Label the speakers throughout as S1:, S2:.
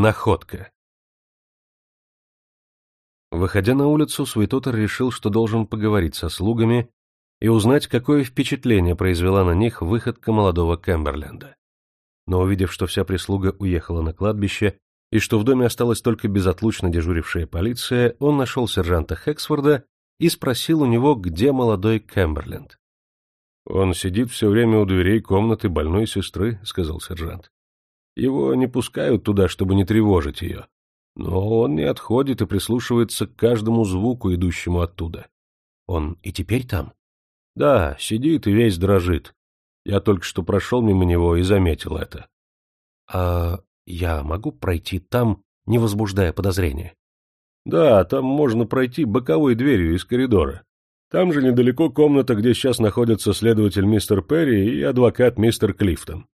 S1: Находка. Выходя на улицу, Суетотер решил, что должен поговорить со слугами и узнать, какое впечатление произвела на них выходка молодого Кэмберленда. Но увидев, что вся прислуга уехала на кладбище и что в доме осталась только безотлучно дежурившая полиция, он нашел сержанта Хексфорда и спросил у него, где молодой Кэмберленд. «Он сидит все время у дверей комнаты больной сестры», — сказал сержант. «Его не пускают туда, чтобы не тревожить ее. Но он не отходит и прислушивается к каждому звуку, идущему оттуда. Он и теперь там?» «Да, сидит и весь дрожит. Я только что прошел мимо него и заметил это». «А я могу пройти там, не возбуждая подозрения?» «Да, там можно пройти боковой дверью из коридора. Там же недалеко комната, где сейчас находятся следователь мистер Перри и адвокат мистер Клифтон.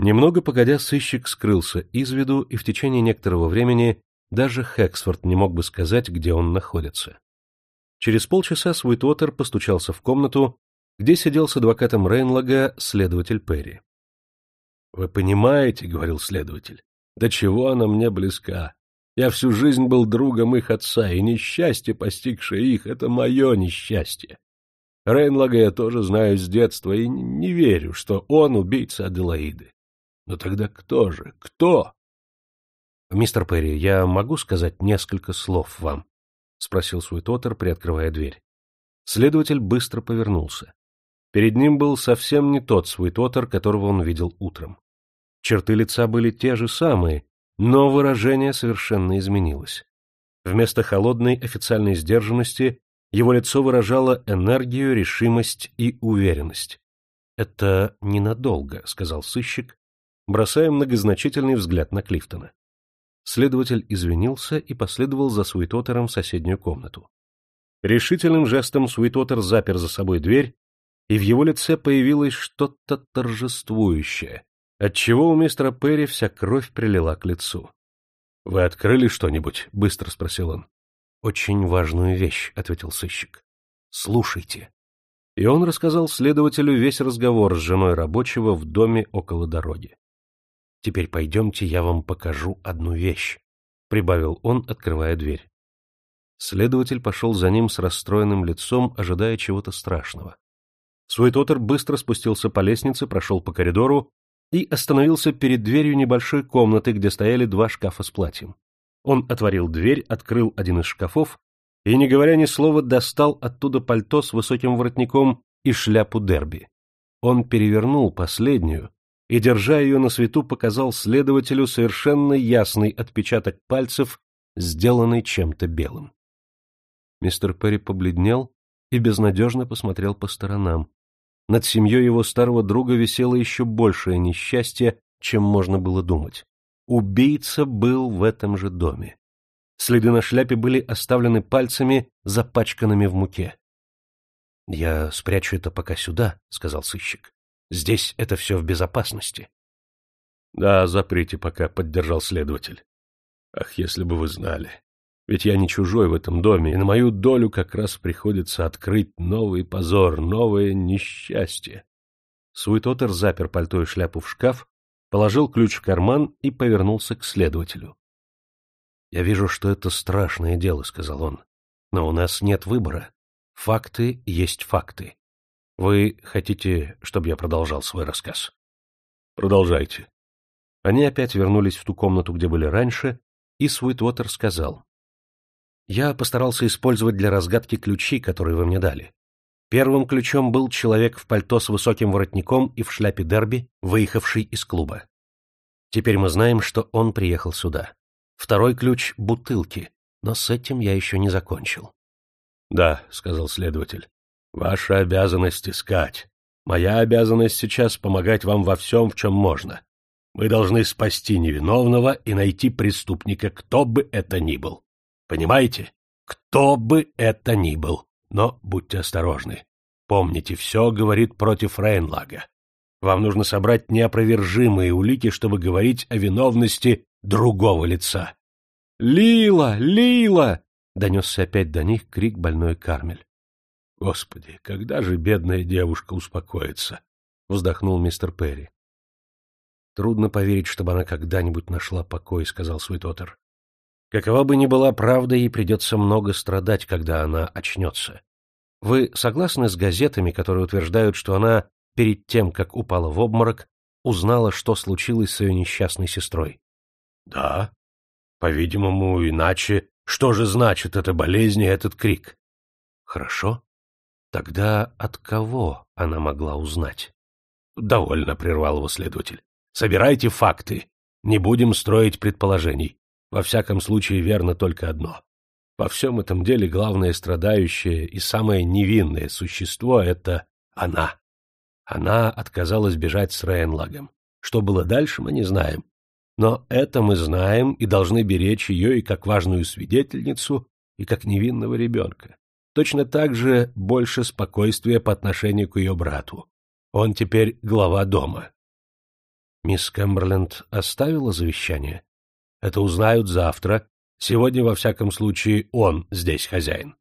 S1: Немного погодя, сыщик скрылся из виду, и в течение некоторого времени даже Хэксфорд не мог бы сказать, где он находится. Через полчаса Суитвотер постучался в комнату, где сидел с адвокатом Рейнлага следователь Перри. — Вы понимаете, — говорил следователь, — до чего она мне близка. Я всю жизнь был другом их отца, и несчастье, постигшее их, — это мое несчастье. Рейнлага я тоже знаю с детства и не верю, что он убийца Аделаиды. Но тогда кто же? Кто? — Мистер Перри, я могу сказать несколько слов вам? — спросил Суитотер, приоткрывая дверь. Следователь быстро повернулся. Перед ним был совсем не тот Суитотер, которого он видел утром. Черты лица были те же самые, но выражение совершенно изменилось. Вместо холодной официальной сдержанности его лицо выражало энергию, решимость и уверенность. «Это ненадолго», — сказал сыщик, бросая многозначительный взгляд на Клифтона. Следователь извинился и последовал за Суитотером в соседнюю комнату. Решительным жестом Суитотер запер за собой дверь, и в его лице появилось что-то торжествующее, отчего у мистера Перри вся кровь прилила к лицу. — Вы открыли что-нибудь? — быстро спросил он. — Очень важную вещь, — ответил сыщик. — Слушайте. И он рассказал следователю весь разговор с женой рабочего в доме около дороги. — Теперь пойдемте, я вам покажу одну вещь, — прибавил он, открывая дверь. Следователь пошел за ним с расстроенным лицом, ожидая чего-то страшного. Суетотер быстро спустился по лестнице, прошел по коридору и остановился перед дверью небольшой комнаты, где стояли два шкафа с платьем. Он отворил дверь, открыл один из шкафов и, не говоря ни слова, достал оттуда пальто с высоким воротником и шляпу дерби. Он перевернул последнюю и, держа ее на свету, показал следователю совершенно ясный отпечаток пальцев, сделанный чем-то белым. Мистер Перри побледнел и безнадежно посмотрел по сторонам. Над семьей его старого друга висело еще большее несчастье, чем можно было думать. Убийца был в этом же доме. Следы на шляпе были оставлены пальцами, запачканными в муке. — Я спрячу это пока сюда, — сказал сыщик. — Здесь это все в безопасности. — Да, заприте пока, — поддержал следователь. — Ах, если бы вы знали. Ведь я не чужой в этом доме, и на мою долю как раз приходится открыть новый позор, новое несчастье. Суетотер запер пальто и шляпу в шкаф, положил ключ в карман и повернулся к следователю. — Я вижу, что это страшное дело, — сказал он. — Но у нас нет выбора. Факты есть факты. Вы хотите, чтобы я продолжал свой рассказ? — Продолжайте. Они опять вернулись в ту комнату, где были раньше, и Суитвотер сказал. Я постарался использовать для разгадки ключи, которые вы мне дали. Первым ключом был человек в пальто с высоким воротником и в шляпе дерби, выехавший из клуба. Теперь мы знаем, что он приехал сюда. Второй ключ — бутылки, но с этим я еще не закончил. — Да, — сказал следователь, — ваша обязанность искать. Моя обязанность сейчас помогать вам во всем, в чем можно. Мы должны спасти невиновного и найти преступника, кто бы это ни был. Понимаете? Кто бы это ни был. Но будьте осторожны. Помните, все говорит против Рейнлага. Вам нужно собрать неопровержимые улики, чтобы говорить о виновности другого лица. «Лила! Лила!» — донесся опять до них крик больной Кармель. «Господи, когда же бедная девушка успокоится?» — вздохнул мистер Перри. Трудно поверить, чтобы она когда-нибудь нашла покой, — сказал Суетотер. Какова бы ни была правда, ей придется много страдать, когда она очнется. Вы согласны с газетами, которые утверждают, что она, перед тем, как упала в обморок, узнала, что случилось с ее несчастной сестрой?
S2: — Да. По-видимому, иначе что же значит эта болезнь и этот крик?
S1: — Хорошо. Тогда от кого она могла узнать?
S2: — Довольно, — прервал его следователь. — Собирайте факты. Не будем строить предположений. Во всяком случае, верно только одно. Во всем этом деле главное страдающее и самое невинное существо — это она. Она отказалась бежать с Рейнлагом. Что было дальше, мы не знаем. Но это мы знаем и должны беречь ее и как важную свидетельницу, и как невинного ребенка. Точно так же больше спокойствия по отношению к ее брату. Он теперь глава дома.
S1: Мисс Кэмберленд оставила завещание?
S2: Это узнают завтра. Сегодня, во всяком случае, он здесь хозяин.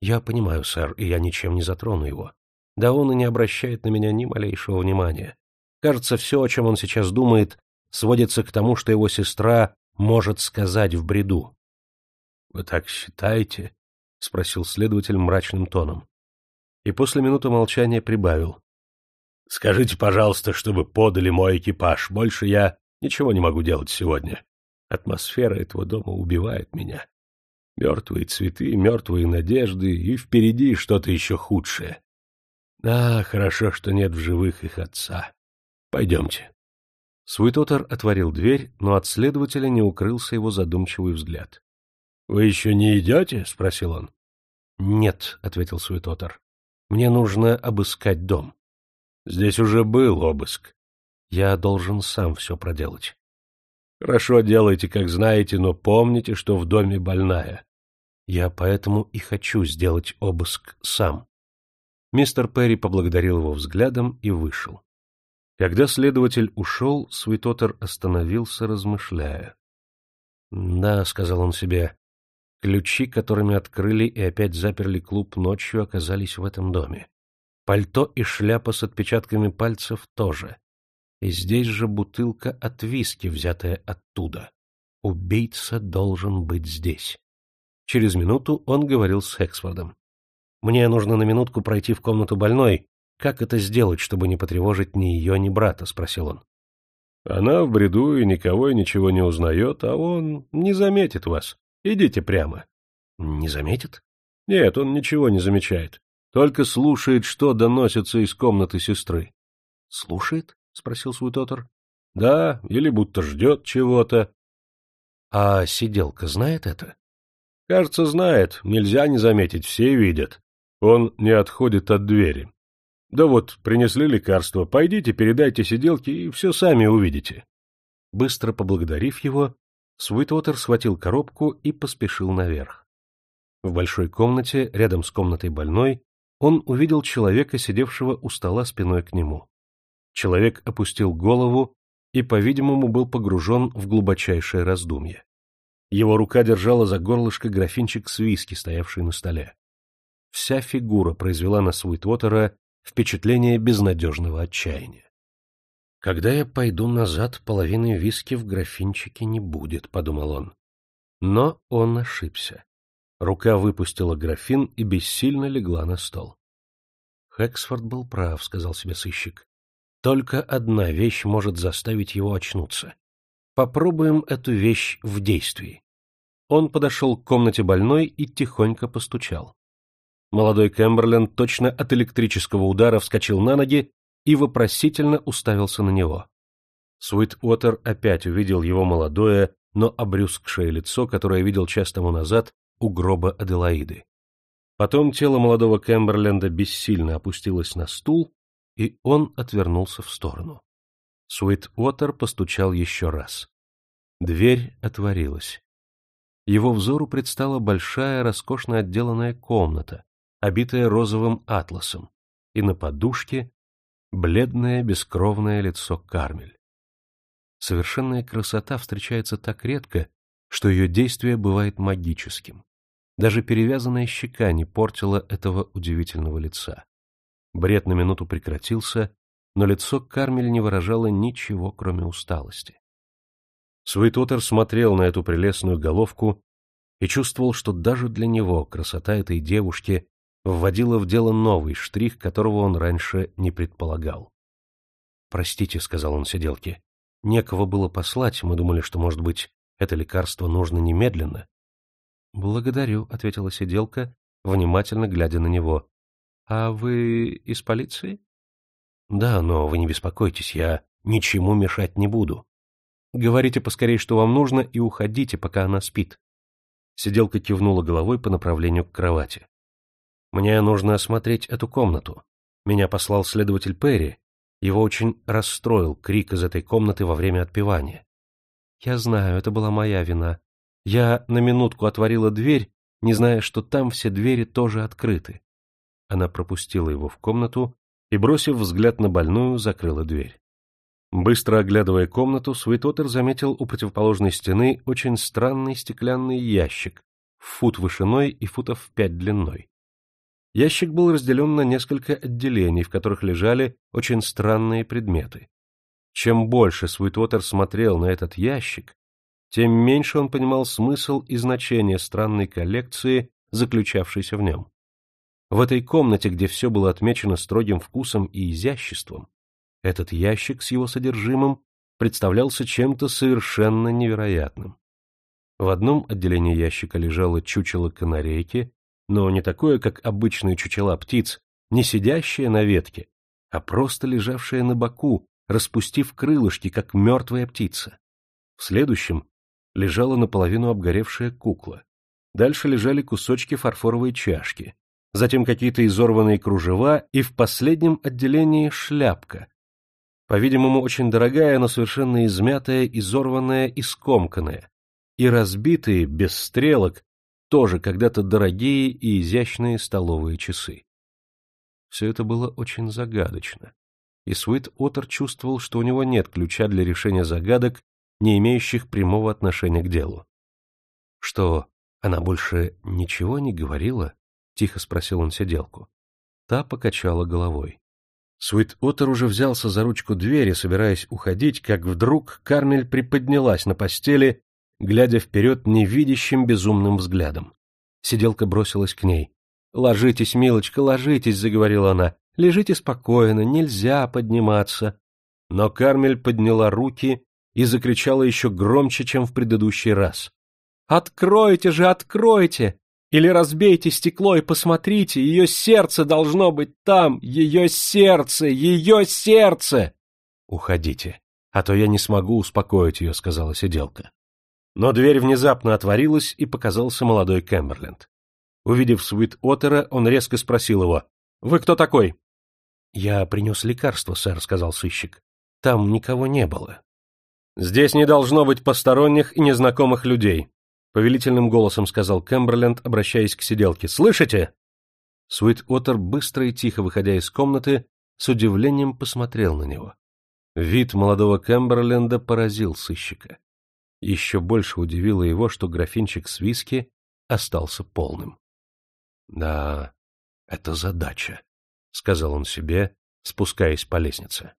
S1: Я понимаю, сэр, и я ничем не затрону его. Да он и не обращает на меня ни малейшего внимания. Кажется, все, о чем он сейчас думает, сводится к тому, что его сестра может сказать в бреду.
S2: — Вы так считаете? — спросил следователь мрачным тоном.
S1: И после минуты молчания прибавил.
S2: — Скажите, пожалуйста, чтобы подали мой экипаж. Больше я ничего не могу делать сегодня. Атмосфера этого дома убивает меня. Мертвые цветы, мертвые надежды, и впереди что-то еще худшее. А, хорошо, что нет в живых их отца. Пойдемте.
S1: Суетотер отворил дверь, но от следователя не укрылся его задумчивый взгляд.
S2: — Вы еще не идете? — спросил он.
S1: — Нет, — ответил Суетотер. — Мне нужно обыскать дом.
S2: — Здесь уже был обыск.
S1: Я должен сам все проделать.
S2: — Хорошо делайте, как знаете, но помните, что в доме больная.
S1: Я поэтому и хочу сделать обыск сам. Мистер Перри поблагодарил его взглядом и вышел. Когда следователь ушел, Святотер остановился, размышляя. — Да, — сказал он себе, — ключи, которыми открыли и опять заперли клуб ночью, оказались в этом доме. Пальто и шляпа с отпечатками пальцев тоже. И здесь же бутылка от виски, взятая оттуда. Убийца должен быть здесь. Через минуту он говорил с Хексфордом. «Мне нужно на минутку пройти в комнату больной, как это сделать, чтобы не потревожить ни ее, ни брата? — спросил он.
S2: — Она в бреду и никого и ничего не узнает, а он не заметит вас. Идите прямо.
S1: — Не заметит?
S2: — Нет, он ничего не замечает. Только слушает, что доносится из комнаты сестры.
S1: — Слушает? — спросил Суетотер.
S2: — Да, или будто ждет чего-то.
S1: — А сиделка знает это?
S2: — Кажется, знает. Нельзя не заметить, все видят. Он не отходит от двери. Да вот, принесли лекарство, пойдите, передайте сиделке, и все сами увидите.
S1: Быстро поблагодарив его, Свитвотер схватил коробку и поспешил наверх. В большой комнате, рядом с комнатой больной, он увидел человека, сидевшего у стола спиной к нему. Человек опустил голову и, по-видимому, был погружен в глубочайшее раздумье. Его рука держала за горлышко графинчик с виски, стоявший на столе. Вся фигура произвела на Суитвотера впечатление безнадежного отчаяния. «Когда я пойду назад, половины виски в графинчике не будет», — подумал он. Но он ошибся. Рука выпустила графин и бессильно легла на стол. Хэксфорд был прав, — сказал себе сыщик. Только одна вещь может заставить его очнуться. Попробуем эту вещь в действии. Он подошел к комнате больной и тихонько постучал. Молодой Кэмберленд точно от электрического удара вскочил на ноги и вопросительно уставился на него. Суит-Уотер опять увидел его молодое, но обрюзгшее лицо, которое видел час тому назад у гроба Аделаиды. Потом тело молодого Кэмберленда бессильно опустилось на стул, и он отвернулся в сторону. Суит-Уотер постучал еще раз. Дверь отворилась. Его взору предстала большая, роскошно отделанная комната, обитое розовым атласом, и на подушке бледное бескровное лицо Кармель. Совершенная красота встречается так редко, что ее действие бывает магическим. Даже перевязанная щека не портила этого удивительного лица. Бред на минуту прекратился, но лицо Кармель не выражало ничего, кроме усталости. Суитотер смотрел на эту прелестную головку и чувствовал, что даже для него красота этой девушки вводила в дело новый штрих, которого он раньше не предполагал. «Простите», — сказал он сиделке, — «некого было послать, мы думали, что, может быть, это лекарство нужно немедленно». «Благодарю», — ответила сиделка, внимательно глядя на него. «А вы из полиции?» «Да, но вы не беспокойтесь, я ничему мешать не буду. Говорите поскорей, что вам нужно, и уходите, пока она спит». Сиделка кивнула головой по направлению к кровати. «Мне нужно осмотреть эту комнату. Меня послал следователь Перри. Его очень расстроил крик из этой комнаты во время отпевания. Я знаю, это была моя вина. Я на минутку отворила дверь, не зная, что там все двери тоже открыты. Она пропустила его в комнату и, бросив взгляд на больную, закрыла дверь. Быстро оглядывая комнату, Суитотер заметил у противоположной стены очень странный стеклянный ящик, фут вышиной и футов пять длиной. Ящик был разделен на несколько отделений, в которых лежали очень странные предметы. Чем больше Суитотер смотрел на этот ящик, тем меньше он понимал смысл и значение странной коллекции, заключавшейся в нем. В этой комнате, где все было отмечено строгим вкусом и изяществом, этот ящик с его содержимым представлялся чем-то совершенно невероятным. В одном отделении ящика лежало чучело канарейки, но не такое, как обычные чучела птиц, не сидящее на ветке, а просто лежавшее на боку, распустив крылышки, как мертвая птица. В следующем лежала наполовину обгоревшая кукла. Дальше лежали кусочки фарфоровой чашки, затем какие-то изорванные кружева и в последнем отделении шляпка. По-видимому, очень дорогая, но совершенно измятая, изорванная и скомканная. И разбитые, без стрелок, тоже когда-то дорогие и изящные столовые часы. Все это было очень загадочно, и Суит Отер чувствовал, что у него нет ключа для решения загадок, не имеющих прямого отношения к делу. Что, она больше ничего не говорила? — тихо спросил он сиделку. Та покачала головой. Суит Отер уже взялся за ручку двери, собираясь уходить, как вдруг Кармель приподнялась на постели, глядя вперед невидящим безумным взглядом. Сиделка бросилась к ней. — Ложитесь, милочка, ложитесь, — заговорила она. — Лежите спокойно, нельзя подниматься. Но Кармель подняла руки и закричала еще громче, чем в предыдущий раз. — Откройте же, откройте! Или разбейте стекло и посмотрите, ее сердце должно быть там, ее сердце, ее сердце! — Уходите, а то я не смогу успокоить ее, — сказала сиделка. Но дверь внезапно отворилась, и показался молодой Кэмберленд. Увидев Свит Оттера, он резко спросил его, «Вы кто такой?» «Я принес лекарство, сэр», — сказал сыщик. «Там никого не было». «Здесь не должно быть посторонних и незнакомых людей повелительным голосом сказал Кэмберленд, обращаясь к сиделке. «Слышите?» Суит Оттер, быстро и тихо выходя из комнаты, с удивлением посмотрел на него. Вид молодого Кэмберленда поразил сыщика. Еще больше удивило его, что графинчик с виски остался полным. — Да, это задача, — сказал он себе, спускаясь по лестнице.